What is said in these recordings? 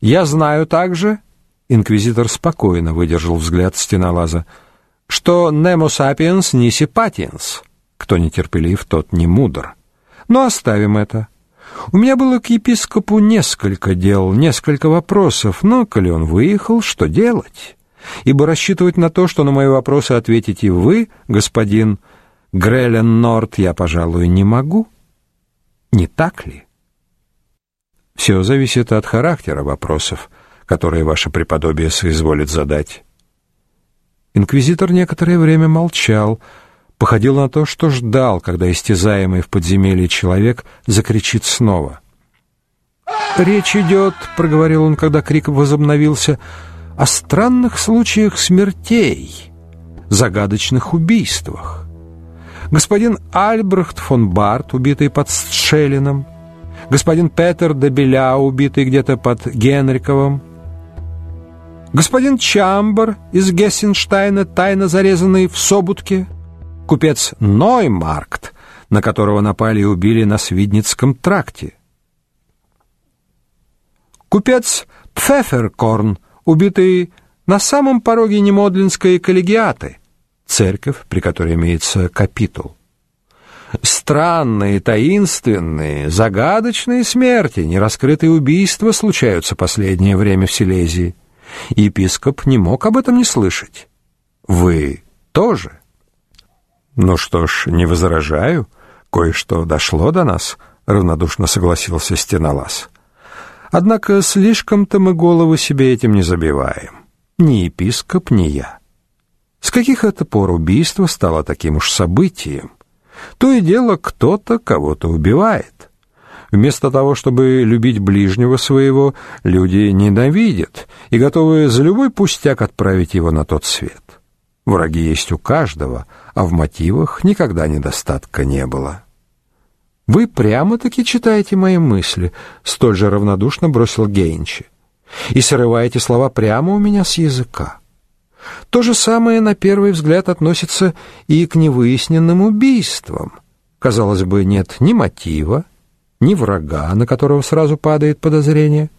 Я знаю также, инквизитор спокойно выдержал взгляд стенолаза, что nemo sapiens nisi patiens. Кто нетерпелив, тот не мудр. Но оставим это. У меня было к епископу несколько дел, несколько вопросов, но коли он выехал, что делать? Ибо рассчитывать на то, что на мои вопросы ответите вы, господин Грелен Норт, я, пожалуй, не могу. Не так ли? Все зависит от характера вопросов, которые ваше преподобие соизволит задать. Инквизитор некоторое время молчал, походил на то, что ждал, когда истязаемый в подземелье человек закричит снова. «Речь идет», — проговорил он, когда крик возобновился, — «о странных случаях смертей, загадочных убийствах. Господин Альбрехт фон Барт, убитый под Стшелином, господин Петер де Беля, убитый где-то под Генриковым, господин Чамбер из Гессенштейна, тайно зарезанный в Собутке, купец Ноймаркт, на которого напали и убили на Свидницком тракте, купец Пфефферкорн, убитый на самом пороге Немодлинской коллегиаты, церковь, при которой имеется капитул. Странные, таинственные, загадочные смерти, нераскрытые убийства случаются последнее время в Силезии. Епископ не мог об этом не слышать. Вы тоже? Ну что ж, не возражаю. Кое-что дошло до нас, равнодушно согласился Стенолаз. Однако слишком-то мы голову себе этим не забиваем. Ни епископ, ни я. С каких это пор убийство стало таким уж событием? То и дело кто-то кого-то убивает. Вместо того, чтобы любить ближнего своего, люди ненавидят и готовы за любой пустяк отправить его на тот свет. Враги есть у каждого, а в мотивах никогда недостатка не было. Вы прямо-таки читаете мои мысли, столь же равнодушно бросил Гейнчи. И срываете слова прямо у меня с языка. То же самое на первый взгляд относится и к невыясненным убийствам. Казалось бы, нет ни мотива, ни врага, на которого сразу падает подозрение.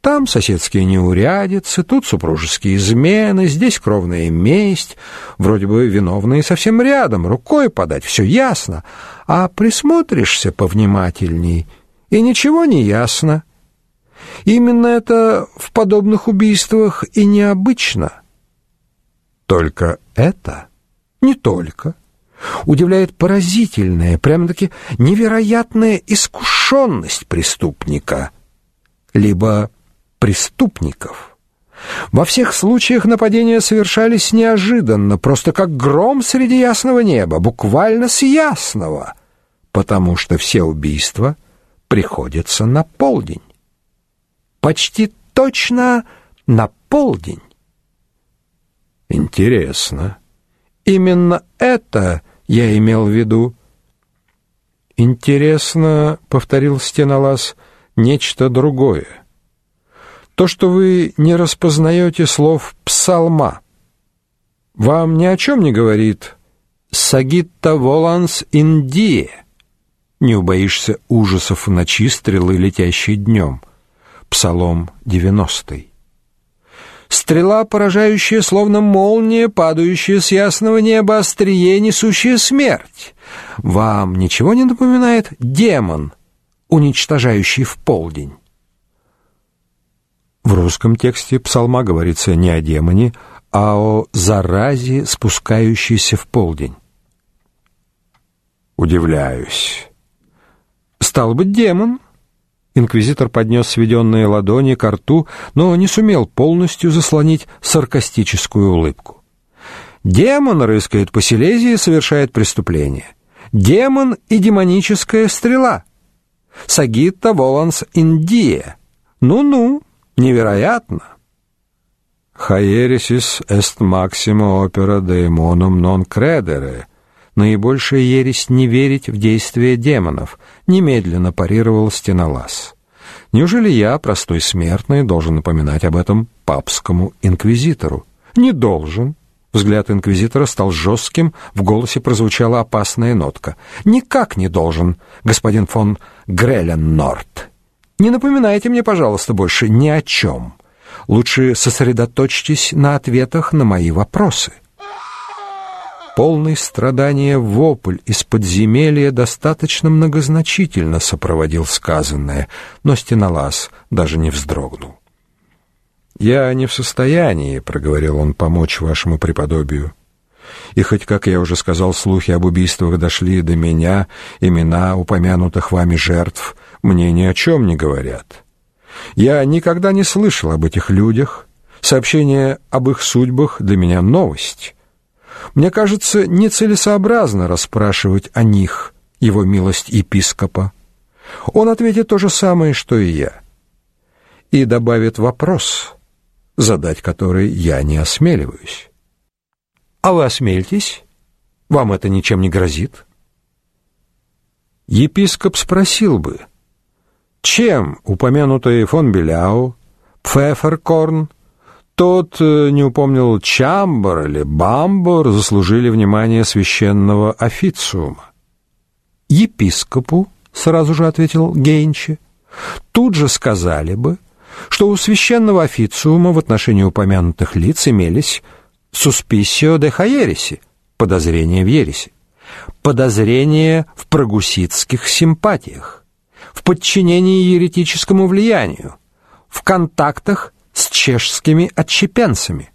Там соседские неурядицы, тут супружеские измены, здесь кровная месть, вроде бы виновные совсем рядом, рукой подать, все ясно, а присмотришься повнимательней, и ничего не ясно. Именно это в подобных убийствах и необычно — только это не только. Удивляет поразительная, прямо-таки невероятная искушенность преступника, либо преступников. Во всех случаях нападения совершались неожиданно, просто как гром среди ясного неба, буквально с ясного, потому что все убийства приходятся на полдень. Почти точно на полдень. Интересно. Именно это я имел в виду. Интересно, повторил Стенолаз, нечто другое. То, что вы не распознаете слов псалма. Вам ни о чем не говорит Сагитта воланс индие. Не убоишься ужасов ночи стрелы, летящей днем. Псалом девяностый. Стрела, поражающая, словно молния, падающая с ясного неба, острие, несущая смерть. Вам ничего не напоминает демон, уничтожающий в полдень? В русском тексте псалма говорится не о демоне, а о заразе, спускающейся в полдень. Удивляюсь. Стал быть, демон, Инквизитор поднес сведенные ладони к рту, но не сумел полностью заслонить саркастическую улыбку. Демон рыскает по Силезии и совершает преступление. Демон и демоническая стрела. Сагитта воланс индия. Ну-ну, невероятно. Хаересис est maxima opera daemonum non credere. Наибольшая ересь не верить в действия демонов, немедленно парировал Стенолаз. Неужели я, простой смертный, должен напоминать об этом папскому инквизитору? Не должен. Взгляд инквизитора стал жестким, в голосе прозвучала опасная нотка. Никак не должен, господин фон Греленнорт. Не напоминайте мне, пожалуйста, больше ни о чем. Лучше сосредоточьтесь на ответах на мои вопросы. Полный страдания вопль из подземелья достаточно многозначительно сопроводил сказанное, но стенолаз даже не вздрогнул. «Я не в состоянии», — проговорил он, — «помочь вашему преподобию. И хоть, как я уже сказал, слухи об убийствах дошли до меня, имена упомянутых вами жертв мне ни о чем не говорят. Я никогда не слышал об этих людях, сообщение об их судьбах для меня новость». Мне кажется, нецелесообразно расспрашивать о них, его милость епископа. Он ответит то же самое, что и я. И добавит вопрос, задать который я не осмеливаюсь. А вы осмелитесь? Вам это ничем не грозит? Епископ спросил бы, чем упомянутые фон Беляу, Пфефферкорн тот э, не упомнил Чамбар или Бамбор заслужили внимание священного официума. Епископу, сразу же ответил Гейнчи, тут же сказали бы, что у священного официума в отношении упомянутых лиц имелись сусписио де хаереси, подозрения в ереси, подозрения в прогуситских симпатиях, в подчинении еретическому влиянию, в контактах с чешскими отщепенцами.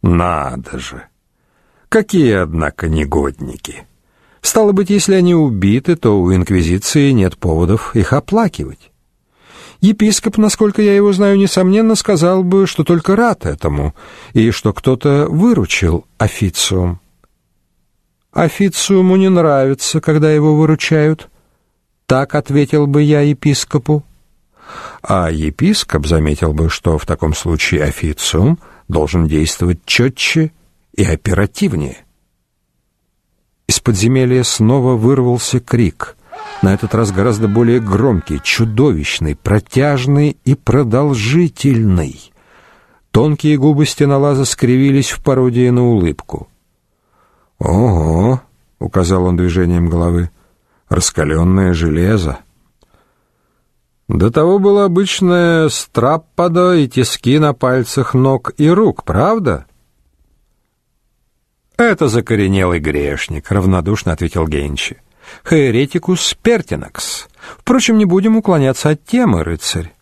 Надо же! Какие, однако, негодники! Стало быть, если они убиты, то у инквизиции нет поводов их оплакивать. Епископ, насколько я его знаю, несомненно сказал бы, что только рад этому, и что кто-то выручил официум. Официуму не нравится, когда его выручают. Так ответил бы я епископу а епископ заметил бы, что в таком случае официум должен действовать четче и оперативнее. Из подземелья снова вырвался крик, на этот раз гораздо более громкий, чудовищный, протяжный и продолжительный. Тонкие губы стенолаза скривились в пародии на улыбку. «Ого!» — указал он движением головы. «Раскаленное железо!» До того было обычное страппадо и тиски на пальцах ног и рук, правда? Это закоренелый грешник, равнодушно ответил Генчи. Херетикус пертинакс. Впрочем, не будем уклоняться от темы, рыцарь.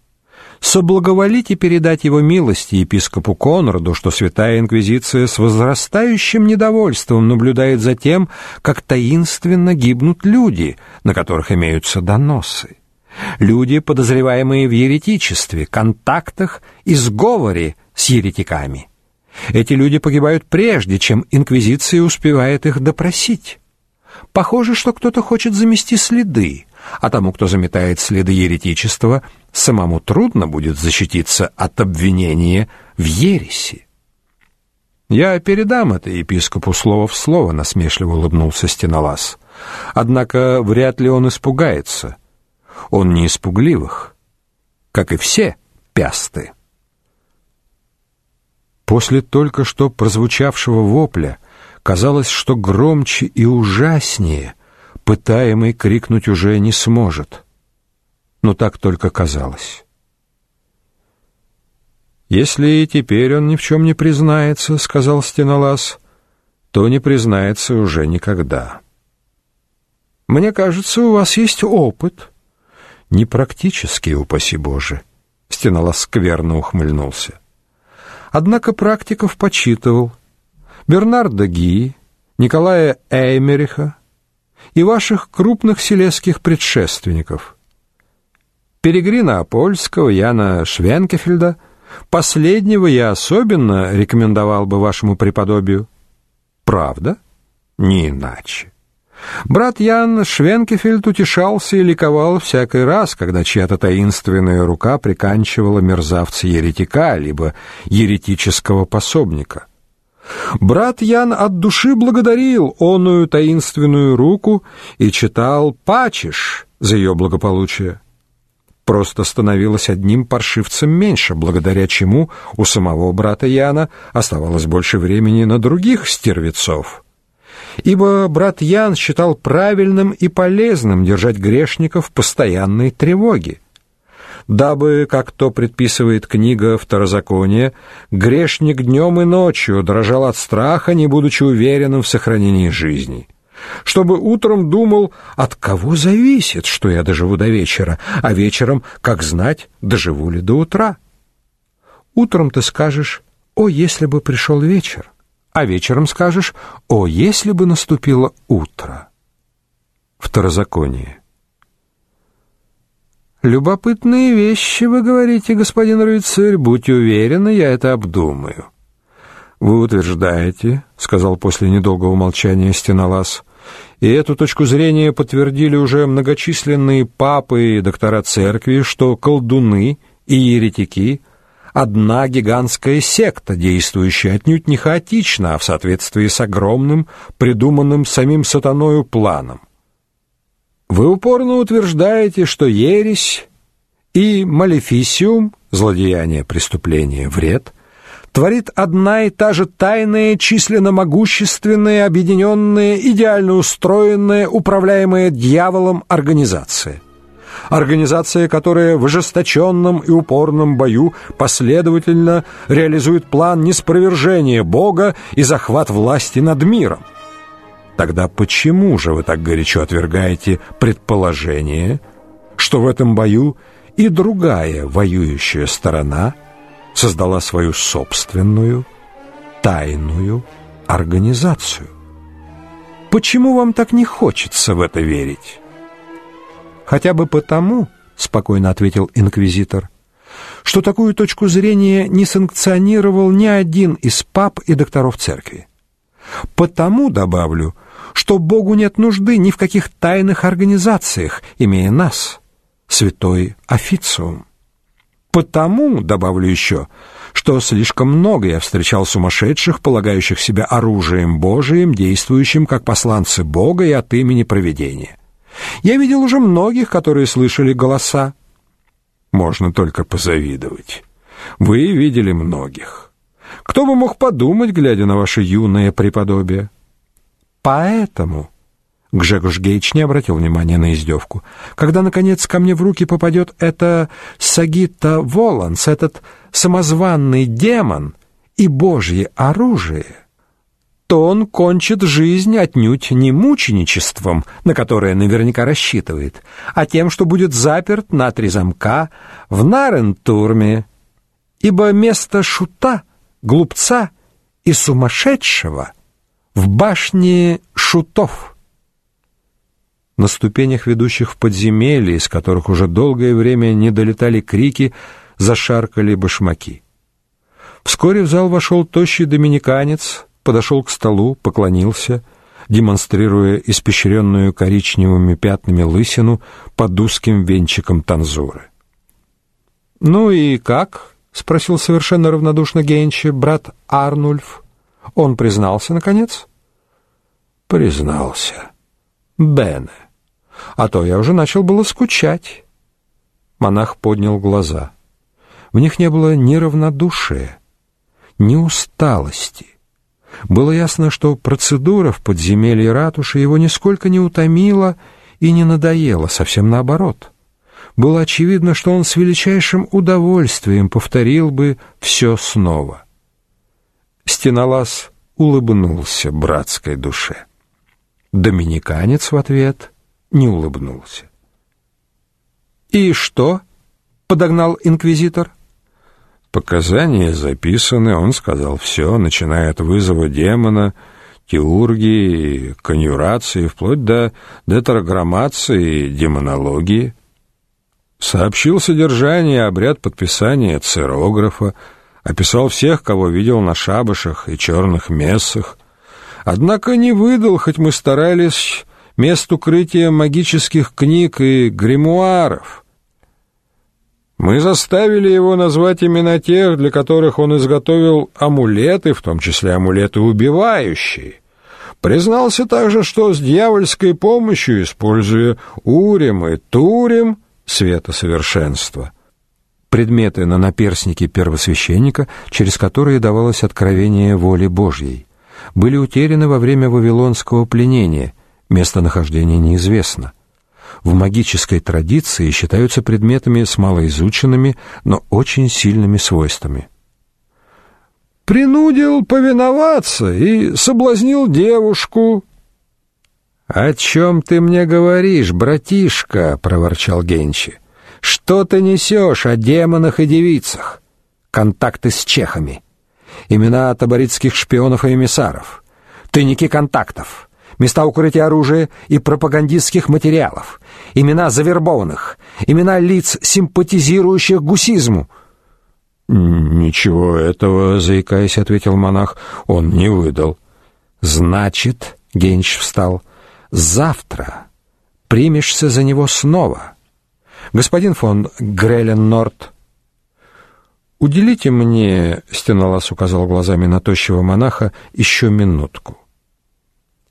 Соблаговолите передать его милости епископу Конраду, что святая инквизиция с возрастающим недовольством наблюдает за тем, как таинственно гибнут люди, на которых имеются доносы. Люди, подозреваемые в еретичестве, контактах и сговоре с еретиками. Эти люди погибают прежде, чем инквизиция успевает их допросить. Похоже, что кто-то хочет замести следы, а тому, кто заметает следы еретичества, самому трудно будет защититься от обвинения в ереси. Я передам это епископу слово в слово, насмешливо улыбнулся Стенолаз. Однако вряд ли он испугается. Он не испугливых, как и все пясты. После только что прозвучавшего вопля казалось, что громче и ужаснее пытаемый крикнуть уже не сможет. Но так только казалось. «Если и теперь он ни в чем не признается, — сказал Стенолаз, — то не признается уже никогда. Мне кажется, у вас есть опыт» непрактические, упаси Боже. Стенолаз скверно ухмыльнулся. Однако практиков почитывал Бернарда Ги, Николая Эймериха и ваших крупных селезских предшественников. Перегрина Апольского, Яна Швенкефельда, последнего я особенно рекомендовал бы вашему преподобию. Правда? Не иначе. Брат Ян Швенкефельд утешался и ликовал всякий раз, когда чья-то таинственная рука приканчивала мерзавца-еретика, либо еретического пособника. Брат Ян от души благодарил оную таинственную руку и читал «Пачеш» за ее благополучие. Просто становилось одним паршивцем меньше, благодаря чему у самого брата Яна оставалось больше времени на других стервецов — ибо брат Ян считал правильным и полезным держать грешников в постоянной тревоге. Дабы, как то предписывает книга Второзакония, грешник днем и ночью дрожал от страха, не будучи уверенным в сохранении жизни чтобы утром думал, от кого зависит, что я доживу до вечера, а вечером, как знать, доживу ли до утра. Утром ты скажешь, о, если бы пришел вечер, а вечером скажешь, о, если бы наступило утро. Второзаконие. Любопытные вещи вы говорите, господин рыцарь, будьте уверены, я это обдумаю. Вы утверждаете, сказал после недолгого молчания Стенолаз, и эту точку зрения подтвердили уже многочисленные папы и доктора церкви, что колдуны и еретики одна гигантская секта, действующая отнюдь не хаотично, а в соответствии с огромным, придуманным самим сатаною планом. Вы упорно утверждаете, что ересь и малефисиум, злодеяние, преступление, вред — творит одна и та же тайная, численно могущественная, объединенная, идеально устроенная, управляемая дьяволом организация. Организация, которая в ожесточенном и упорном бою последовательно реализует план неспровержения Бога и захват власти над миром. Тогда почему же вы так горячо отвергаете предположение, что в этом бою и другая воюющая сторона – создала свою собственную тайную организацию. Почему вам так не хочется в это верить? Хотя бы потому, спокойно ответил инквизитор, что такую точку зрения не санкционировал ни один из пап и докторов церкви. Потому добавлю, что Богу нет нужды ни в каких тайных организациях, имея нас, святой официум. Потому, добавлю еще, что слишком много я встречал сумасшедших, полагающих себя оружием Божиим, действующим как посланцы Бога и от имени провидения. Я видел уже многих, которые слышали голоса. Можно только позавидовать. Вы видели многих. Кто бы мог подумать, глядя на ваше юное преподобие? Поэтому Гжегош Гейч не обратил внимания на издевку. Когда, наконец, ко мне в руки попадет это Сагита Воланс, этот самозванный демон и божье оружие, то он кончит жизнь отнюдь не мученичеством, на которое наверняка рассчитывает, а тем, что будет заперт на три замка в Нарентурме, ибо место шута, глупца и сумасшедшего в башне шутов. На ступенях, ведущих в подземелье, из которых уже долгое время не долетали крики, зашаркали башмаки. Вскоре в зал вошел тощий доминиканец, подошел к столу, поклонился, демонстрируя испещренную коричневыми пятнами лысину под узким венчиком танзуры. «Ну и как?» — спросил совершенно равнодушно Генчи, брат Арнульф. «Он признался, наконец?» «Признался. Бене а то я уже начал было скучать. Монах поднял глаза. В них не было ни равнодушия, ни усталости. Было ясно, что процедура в подземелье ратуши его нисколько не утомила и не надоела, совсем наоборот. Было очевидно, что он с величайшим удовольствием повторил бы все снова. Стенолаз улыбнулся братской душе. Доминиканец в ответ не улыбнулся. «И что?» — подогнал инквизитор. «Показания записаны, он сказал все, начиная от вызова демона, теургии, конъюрации, вплоть до детраграммации и демонологии. Сообщил содержание, обряд подписания цирографа, описал всех, кого видел на шабашах и черных мессах. Однако не выдал, хоть мы старались мест укрытия магических книг и гримуаров. Мы заставили его назвать имена тех, для которых он изготовил амулеты, в том числе амулеты убивающие. Признался также, что с дьявольской помощью, используя урим и турим, света совершенства, предметы на наперстнике первосвященника, через которые давалось откровение воли Божьей, были утеряны во время вавилонского пленения, местонахождение неизвестно. В магической традиции считаются предметами с малоизученными, но очень сильными свойствами. «Принудил повиноваться и соблазнил девушку». «О чем ты мне говоришь, братишка?» — проворчал Генчи. «Что ты несешь о демонах и девицах? Контакты с чехами, имена таборитских шпионов и эмиссаров, тайники контактов, места укрытия оружия и пропагандистских материалов, имена завербованных, имена лиц, симпатизирующих гусизму». «Ничего этого, — заикаясь, — ответил монах, — он не выдал». «Значит, — Генч встал, — завтра примешься за него снова. Господин фон Греленнорт, уделите мне, — Стенолас указал глазами на тощего монаха, — еще минутку».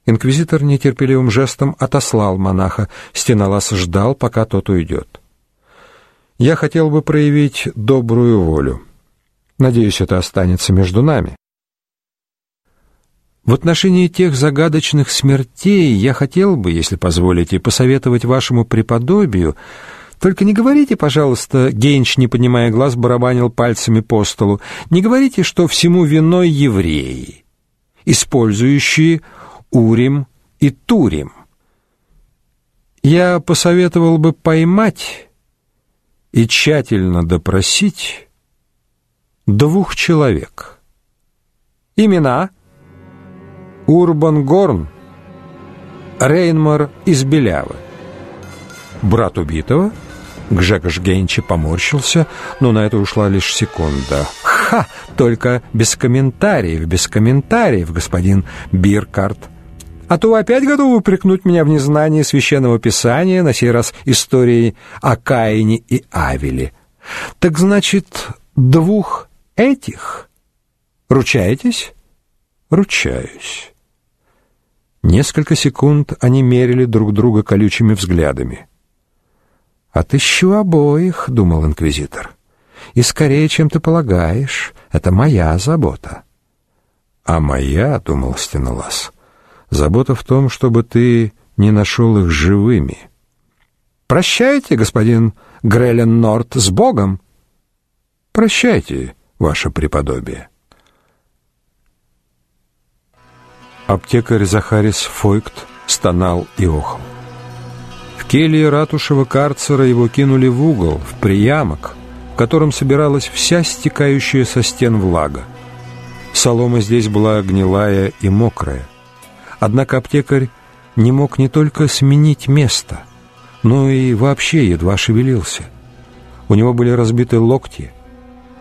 Инквизитор нетерпеливым жестом отослал монаха. Стенолас ждал, пока тот уйдет. Я хотел бы проявить добрую волю. Надеюсь, это останется между нами. В отношении тех загадочных смертей я хотел бы, если позволите, посоветовать вашему преподобию только не говорите, пожалуйста, Генч, не поднимая глаз, барабанил пальцами по столу. Не говорите, что всему виной евреи, использующие Урим и Турим. Я посоветовал бы поймать и тщательно допросить двух человек. Имена Урбан Горн, Рейнмар из Белявы. Брат убитого Гжегош Генчи поморщился, но на это ушла лишь секунда. «Ха! Только без комментариев, без комментариев, господин Биркарт. А то опять готовы упрекнуть меня в незнании священного писания, на сей раз истории о Каине и Авеле. Так значит, двух этих? Ручаетесь? Ручаюсь. Несколько секунд они мерили друг друга колючими взглядами. «Отыщу обоих», — думал инквизитор. «И скорее, чем ты полагаешь, это моя забота». «А моя», — думал Стенолас, — Забота в том, чтобы ты не нашел их живыми. Прощайте, господин Грелен Норт, с Богом. Прощайте, ваше преподобие. Аптекарь Захарис Фойкт стонал и охал. В келье ратушего карцера его кинули в угол, в приямок, в котором собиралась вся стекающая со стен влага. Солома здесь была гнилая и мокрая. Однако аптекарь не мог не только сменить место, но и вообще едва шевелился. У него были разбиты локти,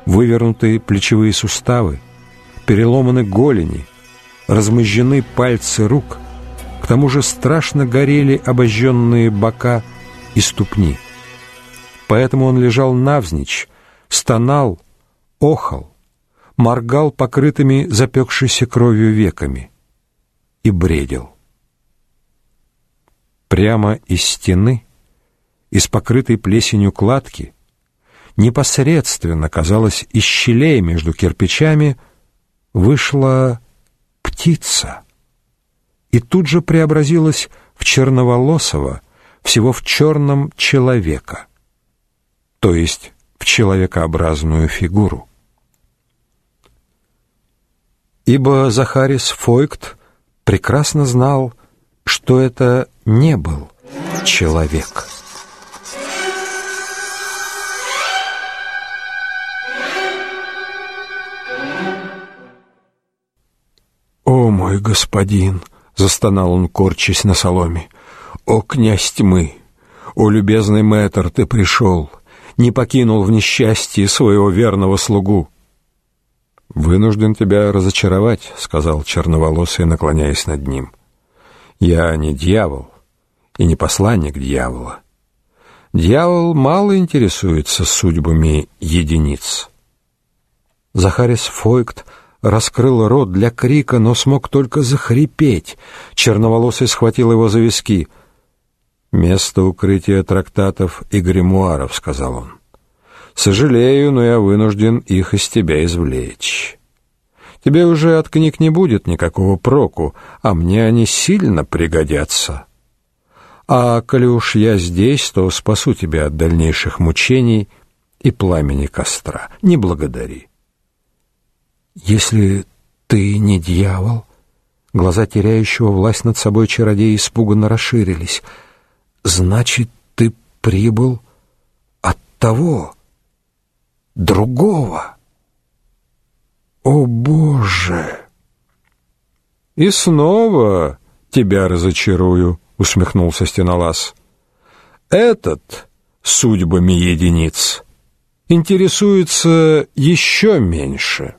вывернутые плечевые суставы, переломаны голени, размозжены пальцы рук, к тому же страшно горели обожженные бока и ступни. Поэтому он лежал навзничь, стонал, охал, моргал покрытыми запекшейся кровью веками и бредил. Прямо из стены, из покрытой плесенью кладки, непосредственно, казалось, из щелей между кирпичами, вышла птица и тут же преобразилась в черноволосого, всего в черном человека, то есть в человекообразную фигуру. Ибо Захарис Фойкт прекрасно знал, что это не был человек. «О, мой господин!» — застонал он, корчась на соломе. «О, князь тьмы! О, любезный мэтр, ты пришел! Не покинул в несчастье своего верного слугу!» «Вынужден тебя разочаровать», — сказал черноволосый, наклоняясь над ним. «Я не дьявол и не посланник дьявола. Дьявол мало интересуется судьбами единиц». Захарис Фойкт раскрыл рот для крика, но смог только захрипеть. Черноволосый схватил его за виски. «Место укрытия трактатов и гримуаров», — сказал он. Сожалею, но я вынужден их из тебя извлечь. Тебе уже от книг не будет никакого проку, а мне они сильно пригодятся. А коли уж я здесь, то спасу тебя от дальнейших мучений и пламени костра. Не благодари. Если ты не дьявол, глаза теряющего власть над собой чародея испуганно расширились. Значит, ты прибыл от того другого. О, Боже! И снова тебя разочарую, усмехнулся Стенолаз. Этот судьбами единиц интересуется еще меньше.